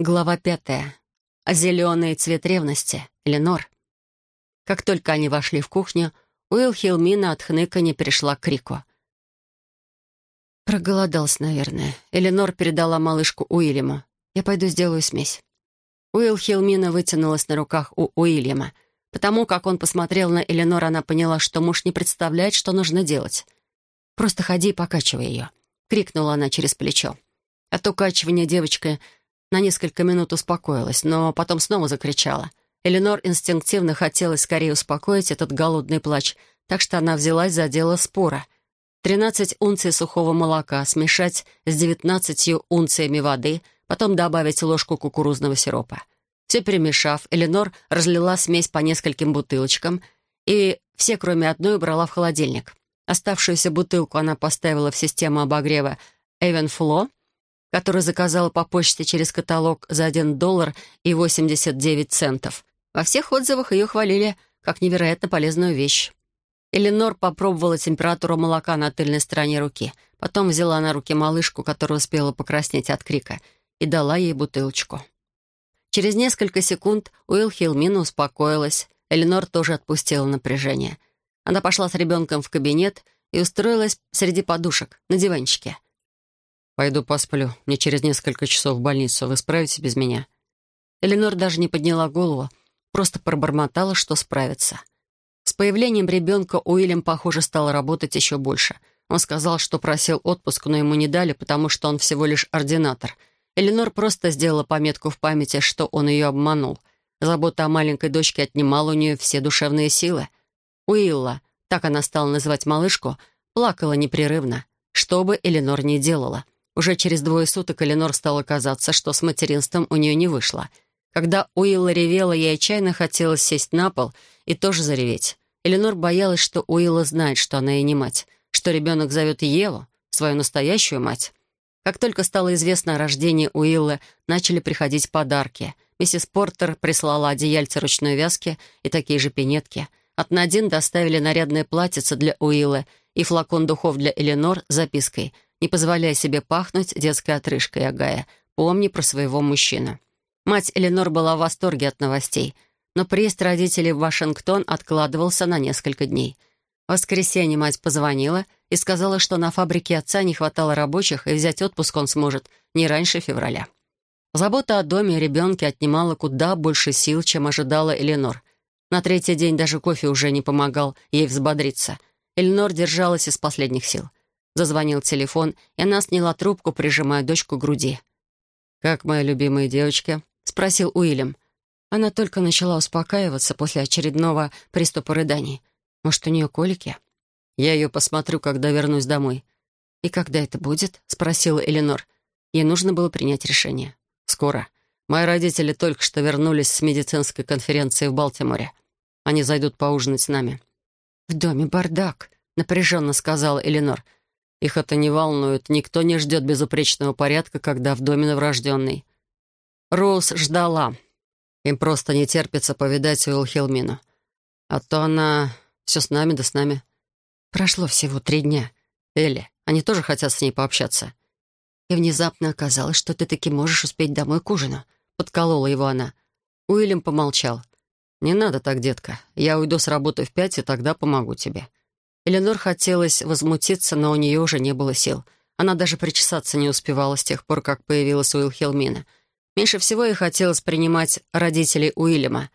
Глава пятая. Зеленый цвет ревности. Ленор. Как только они вошли в кухню, Уилл Хилмина от хныканья перешла к крику. Проголодался, наверное. Эленор передала малышку Уильяму. «Я пойду сделаю смесь». Уилл Хилмина вытянулась на руках у Уильяма. Потому как он посмотрел на Эленор, она поняла, что муж не представляет, что нужно делать. «Просто ходи и покачивай ее», — крикнула она через плечо. От укачивания девочка на несколько минут успокоилась, но потом снова закричала. Эленор инстинктивно хотелось скорее успокоить этот голодный плач, так что она взялась за дело спора. Тринадцать унций сухого молока смешать с девятнадцатью унциями воды, потом добавить ложку кукурузного сиропа. Все перемешав, Эленор разлила смесь по нескольким бутылочкам и все, кроме одной, убрала в холодильник. Оставшуюся бутылку она поставила в систему обогрева Эвенфло, которую заказала по почте через каталог за 1 доллар и 89 центов. Во всех отзывах ее хвалили как невероятно полезную вещь. Эленор попробовала температуру молока на тыльной стороне руки, потом взяла на руки малышку, которая успела покраснеть от крика, и дала ей бутылочку. Через несколько секунд Уилл Хилмина успокоилась. Эленор тоже отпустила напряжение. Она пошла с ребенком в кабинет и устроилась среди подушек на диванчике — «Пойду посплю. Мне через несколько часов в больницу. Вы справитесь без меня?» Эленор даже не подняла голову, просто пробормотала, что справится. С появлением ребенка Уильям, похоже, стал работать еще больше. Он сказал, что просил отпуск, но ему не дали, потому что он всего лишь ординатор. Эленор просто сделала пометку в памяти, что он ее обманул. Забота о маленькой дочке отнимала у нее все душевные силы. Уилла, так она стала называть малышку, плакала непрерывно, что бы Эленор ни делала — уже через двое суток Эленор стало казаться, что с материнством у нее не вышло. Когда Уилла ревела, ей отчаянно хотелось сесть на пол и тоже зареветь. Эленор боялась, что Уилла знает, что она и не мать, что ребенок зовет Еву, свою настоящую мать. Как только стало известно о рождении Уиллы, начали приходить подарки. Миссис Портер прислала одеяльце ручной вязки и такие же пинетки. От Надин доставили нарядное платьице для Уиллы и флакон духов для Эленор с запиской — не позволяя себе пахнуть детской отрыжкой Агая. Помни про своего мужчину. Мать Эленор была в восторге от новостей, но приезд родителей в Вашингтон откладывался на несколько дней. В воскресенье мать позвонила и сказала, что на фабрике отца не хватало рабочих, и взять отпуск он сможет не раньше февраля. Забота о доме и ребенке отнимала куда больше сил, чем ожидала Эленор. На третий день даже кофе уже не помогал ей взбодриться. Эленор держалась из последних сил. Зазвонил телефон, и она сняла трубку, прижимая дочку к груди. «Как моя любимая девочка?» — спросил Уильям. Она только начала успокаиваться после очередного приступа рыданий. Может, у нее колики? Я ее посмотрю, когда вернусь домой. «И когда это будет?» — спросила Эленор. Ей нужно было принять решение. «Скоро. Мои родители только что вернулись с медицинской конференции в Балтиморе. Они зайдут поужинать с нами». «В доме бардак», — напряженно сказала Эленор. Их это не волнует. Никто не ждет безупречного порядка, когда в доме новорожденный. Роуз ждала. Им просто не терпится повидать Уилл А то она все с нами да с нами. Прошло всего три дня. Элли, они тоже хотят с ней пообщаться. И внезапно оказалось, что ты таки можешь успеть домой к ужину. Подколола его она. Уильям помолчал. «Не надо так, детка. Я уйду с работы в пять, и тогда помогу тебе. Эленор хотелось возмутиться, но у нее уже не было сил. Она даже причесаться не успевала с тех пор, как появилась Уилл Хилмина. Меньше всего ей хотелось принимать родителей Уильяма.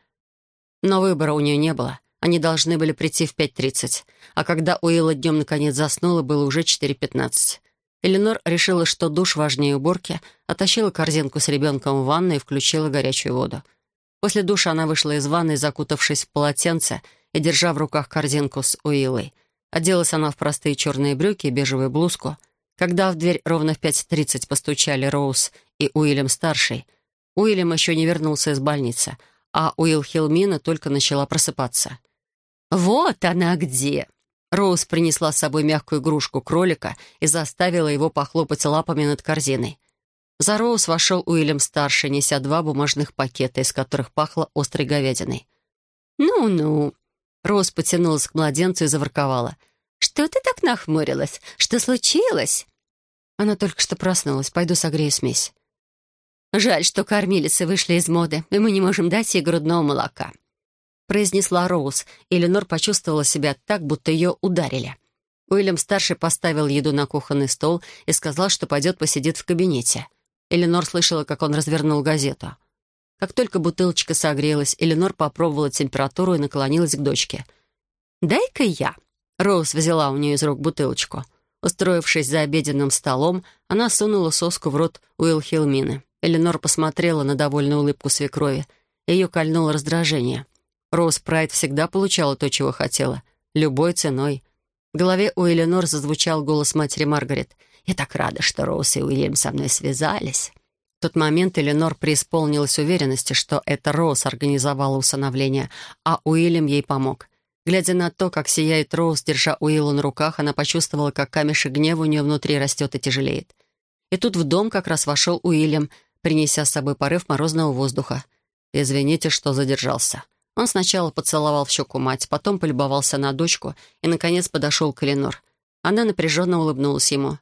Но выбора у нее не было. Они должны были прийти в 5.30. А когда Уилла днем наконец заснула, было уже 4.15. Эленор решила, что душ важнее уборки, оттащила корзинку с ребенком в ванной и включила горячую воду. После душа она вышла из ванной, закутавшись в полотенце и держа в руках корзинку с Уиллой — Оделась она в простые черные брюки и бежевую блузку. Когда в дверь ровно в 5.30 постучали Роуз и Уильям-старший, Уильям еще не вернулся из больницы, а Уилл Хилмина только начала просыпаться. «Вот она где!» Роуз принесла с собой мягкую игрушку кролика и заставила его похлопать лапами над корзиной. За Роуз вошел Уильям-старший, неся два бумажных пакета, из которых пахло острой говядиной. «Ну-ну», Роуз потянулась к младенцу и заворковала. «Что ты так нахмурилась? Что случилось?» Она только что проснулась. Пойду согрею смесь. Жаль, что кормилицы вышли из моды, и мы не можем дать ей грудного молока», — произнесла Роуз, и Ленор почувствовала себя так, будто ее ударили. Уильям-старший поставил еду на кухонный стол и сказал, что пойдет посидит в кабинете. Эленор слышала, как он развернул газету. Как только бутылочка согрелась, Эленор попробовала температуру и наклонилась к дочке. «Дай-ка я». Роуз взяла у нее из рук бутылочку. Устроившись за обеденным столом, она сунула соску в рот Уилл Хилмины. Эленор посмотрела на довольную улыбку свекрови. Ее кольнуло раздражение. Роуз Прайд всегда получала то, чего хотела. Любой ценой. В голове у Эленор зазвучал голос матери Маргарет. «Я так рада, что Роуз и Уильям со мной связались». Тот момент Эленор преисполнилась уверенности, что это Роуз организовала усыновление, а Уильям ей помог. Глядя на то, как сияет Роуз, держа Уиллу на руках, она почувствовала, как камешек гнева у нее внутри растет и тяжелеет. И тут в дом как раз вошел Уильям, принеся с собой порыв морозного воздуха. «Извините, что задержался». Он сначала поцеловал в щеку мать, потом полюбовался на дочку и, наконец, подошел к Эленор. Она напряженно улыбнулась ему.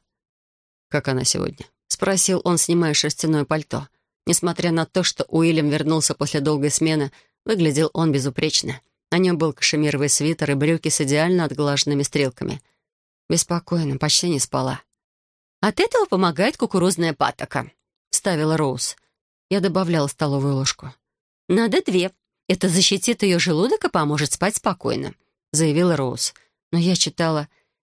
«Как она сегодня?» — спросил он, снимая шерстяное пальто. Несмотря на то, что Уильям вернулся после долгой смены, выглядел он безупречно. На нем был кашемировый свитер и брюки с идеально отглаженными стрелками. Беспокойно, почти не спала. «От этого помогает кукурузная патока», вставила Роуз. Я добавляла столовую ложку. «Надо две. Это защитит ее желудок и поможет спать спокойно», — заявила Роуз. Но я читала...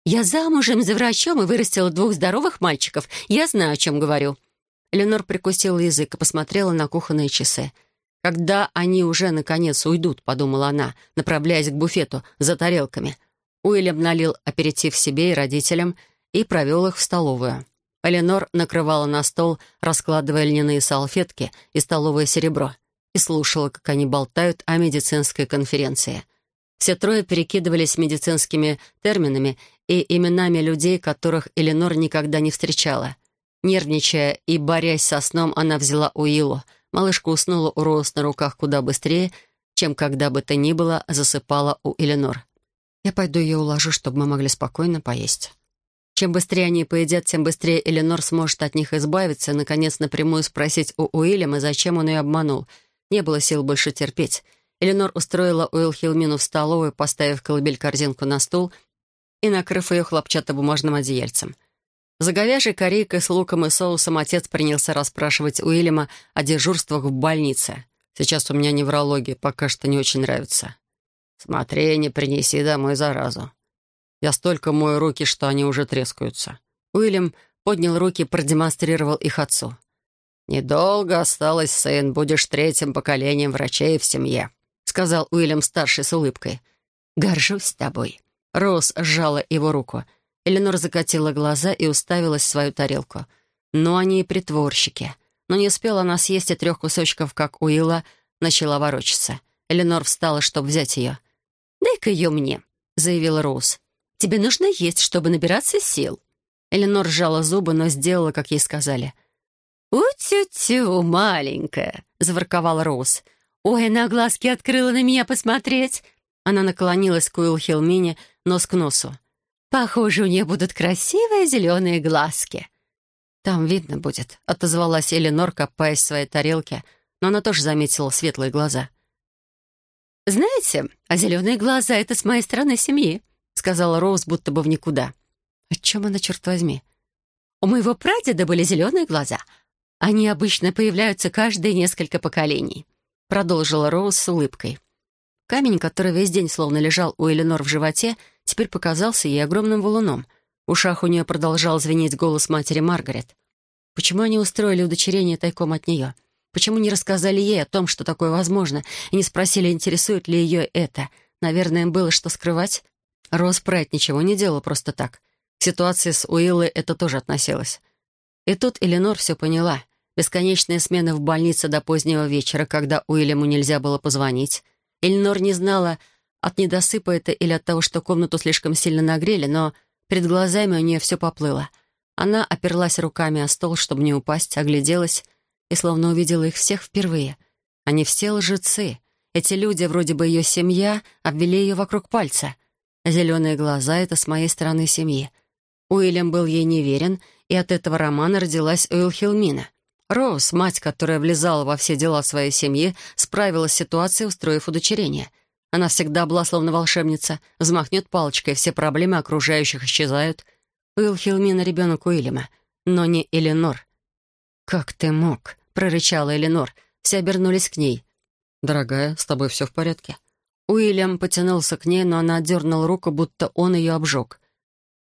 «Я замужем за врачом и вырастила двух здоровых мальчиков. Я знаю, о чем говорю». Ленор прикусила язык и посмотрела на кухонные часы. «Когда они уже, наконец, уйдут», — подумала она, направляясь к буфету за тарелками. Уильям налил аперитив себе и родителям и провел их в столовую. Эленор накрывала на стол, раскладывая льняные салфетки и столовое серебро, и слушала, как они болтают о медицинской конференции. Все трое перекидывались медицинскими терминами и именами людей, которых Эленор никогда не встречала. Нервничая и борясь со сном, она взяла Уиллу. Малышка уснула у Роуз на руках куда быстрее, чем когда бы то ни было засыпала у Эленор. «Я пойду ее уложу, чтобы мы могли спокойно поесть». Чем быстрее они поедят, тем быстрее Эленор сможет от них избавиться и, наконец, напрямую спросить у Уильяма, зачем он ее обманул. Не было сил больше терпеть. Эленор устроила Уилл Хилмину в столовую, поставив колыбель-корзинку на стул и накрыв ее хлопчатобумажным одеяльцем. За говяжьей корейкой с луком и соусом отец принялся расспрашивать Уильяма о дежурствах в больнице. «Сейчас у меня неврология, пока что не очень нравится». «Смотри, не принеси домой заразу», я столько мою руки, что они уже трескаются». Уильям поднял руки и продемонстрировал их отцу. «Недолго осталось, сын, будешь третьим поколением врачей в семье», сказал Уильям-старший с улыбкой. «Горжусь тобой». Роуз сжала его руку. Эленор закатила глаза и уставилась в свою тарелку. «Ну, они и притворщики». Но не успела она съесть и трех кусочков, как Уилла начала ворочаться. Эленор встала, чтобы взять ее. «Дай-ка ее мне», — заявила Роуз. Тебе нужно есть, чтобы набираться сил». Эленор сжала зубы, но сделала, как ей сказали. «У-тю-тю, маленькая», — заворковала Роуз. «Ой, она глазки открыла на меня посмотреть». Она наклонилась к Уилл Хилмине нос к носу. «Похоже, у нее будут красивые зеленые глазки». «Там видно будет», — отозвалась Эленор, копаясь в своей тарелке, но она тоже заметила светлые глаза. «Знаете, а зеленые глаза — это с моей стороны семьи», сказала Роуз, будто бы в никуда. «О чем она, черт возьми?» «У моего прадеда были зеленые глаза. Они обычно появляются каждые несколько поколений», продолжила Роуз с улыбкой. Камень, который весь день словно лежал у Эленор в животе, теперь показался ей огромным валуном. В ушах у нее продолжал звенеть голос матери Маргарет. Почему они устроили удочерение тайком от нее? Почему не рассказали ей о том, что такое возможно, и не спросили, интересует ли ее это? Наверное, им было что скрывать. Рос Прайд ничего не делал просто так. К ситуации с Уиллой это тоже относилось. И тут Эленор все поняла. Бесконечные смены в больнице до позднего вечера, когда Уильяму нельзя было позвонить. Эленор не знала, от недосыпа это или от того, что комнату слишком сильно нагрели, но перед глазами у нее все поплыло. Она оперлась руками о стол, чтобы не упасть, огляделась и словно увидела их всех впервые. Они все лжецы. Эти люди, вроде бы ее семья, обвели ее вокруг пальца — Зеленые глаза — это с моей стороны семьи. Уильям был ей неверен, и от этого романа родилась Уилл Хилмина. Роуз, мать, которая влезала во все дела своей семьи, справилась с ситуацией, устроив удочерение. Она всегда была словно волшебница, взмахнет палочкой, все проблемы окружающих исчезают. Уилл Хилмина — ребенок Уильяма, но не Эленор. «Как ты мог?» — прорычала Эленор. Все обернулись к ней. «Дорогая, с тобой все в порядке?» Уильям потянулся к ней, но она отдернула руку, будто он ее обжег.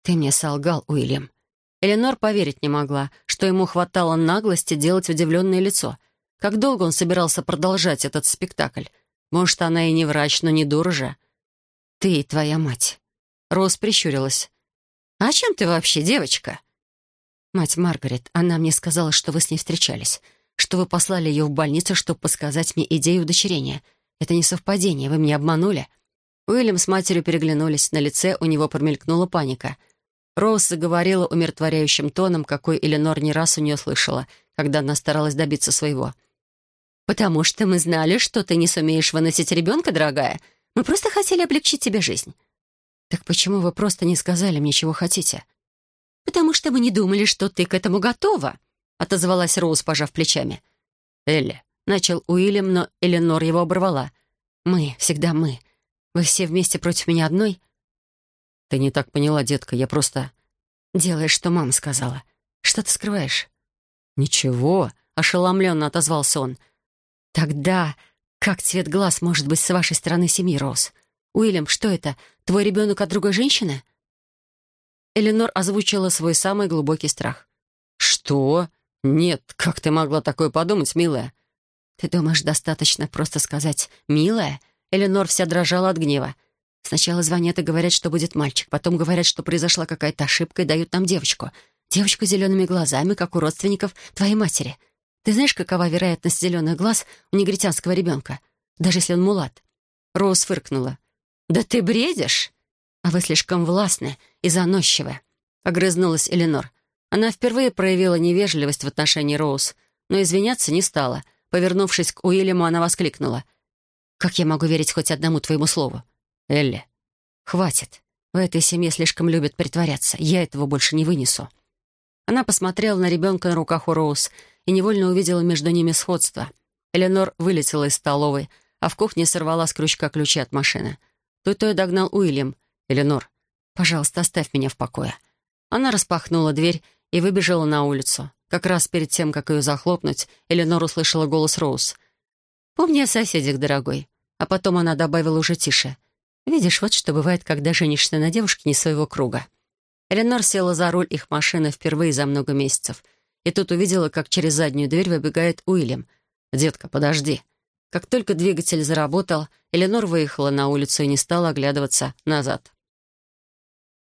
«Ты мне солгал, Уильям». Эленор поверить не могла, что ему хватало наглости делать удивленное лицо. Как долго он собирался продолжать этот спектакль? Может, она и не врач, но не дура же. «Ты и твоя мать». Роуз прищурилась. «А чем ты вообще, девочка?» «Мать Маргарет, она мне сказала, что вы с ней встречались, что вы послали ее в больницу, чтобы подсказать мне идею удочерения. Это не совпадение, вы меня обманули». Уильям с матерью переглянулись, на лице у него промелькнула паника. Роуз заговорила умиротворяющим тоном, какой Эленор не раз у нее слышала, когда она старалась добиться своего. «Потому что мы знали, что ты не сумеешь выносить ребенка, дорогая. Мы просто хотели облегчить тебе жизнь». «Так почему вы просто не сказали мне, чего хотите?» «Потому что мы не думали, что ты к этому готова», — отозвалась Роуз, пожав плечами. «Элли», — начал Уильям, но Эленор его оборвала. «Мы, всегда мы. Вы все вместе против меня одной?» «Ты не так поняла, детка, я просто...» «Делаешь, что мама сказала. Что ты скрываешь?» «Ничего», — ошеломленно отозвался он. «Тогда как цвет глаз может быть с вашей стороны семьи, Роуз? Уильям, что это? Твой ребенок от другой женщины?» Эленор озвучила свой самый глубокий страх. «Что? Нет, как ты могла такое подумать, милая?» «Ты думаешь, достаточно просто сказать «милая»?» Эленор вся дрожала от гнева. Сначала звонят и говорят, что будет мальчик, потом говорят, что произошла какая-то ошибка и дают нам девочку. Девочку с зелеными глазами, как у родственников твоей матери. Ты знаешь, какова вероятность зеленых глаз у негритянского ребенка? Даже если он мулат. Роуз фыркнула. «Да ты бредишь!» «А вы слишком властны и заносчивы», — огрызнулась Эленор. Она впервые проявила невежливость в отношении Роуз, но извиняться не стала. Повернувшись к Уильяму, она воскликнула. «Как я могу верить хоть одному твоему слову?» «Элли». «Хватит. В этой семье слишком любят притворяться. Я этого больше не вынесу». Она посмотрела на ребенка на руках у Роуз и невольно увидела между ними сходство. Эленор вылетела из столовой, а в кухне сорвала с крючка ключи от машины. Той-той и догнал Уильям. «Эленор, пожалуйста, оставь меня в покое». Она распахнула дверь и выбежала на улицу. Как раз перед тем, как ее захлопнуть, Эленор услышала голос Роуз. «Помни о соседях, дорогой». А потом она добавила уже тише. «Видишь, вот что бывает, когда женишься на девушке не своего круга». Эленор села за руль их машины впервые за много месяцев. И тут увидела, как через заднюю дверь выбегает Уильям. «Детка, подожди». Как только двигатель заработал, Эленор выехала на улицу и не стала оглядываться назад.